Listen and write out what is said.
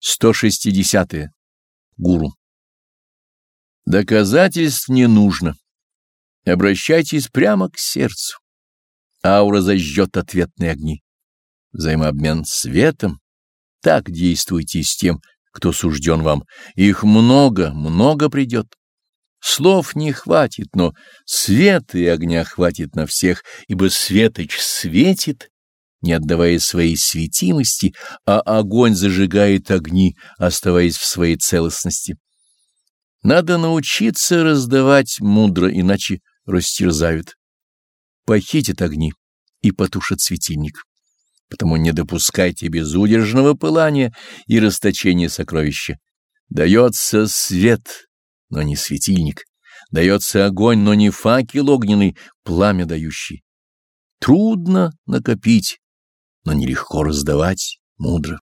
160. -е. Гуру. Доказательств не нужно. Обращайтесь прямо к сердцу. Аура зажжет ответные огни. Взаимообмен светом. Так действуйте с тем, кто сужден вам. Их много, много придет. Слов не хватит, но света и огня хватит на всех, ибо светоч светит, не отдавая своей светимости, а огонь зажигает огни, оставаясь в своей целостности. Надо научиться раздавать мудро, иначе растерзают. Похитят огни и потушат светильник. Потому не допускайте безудержного пылания и расточения сокровища. Дается свет, но не светильник. Дается огонь, но не факел огненный, пламя дающий. Трудно накопить, но нелегко раздавать мудро.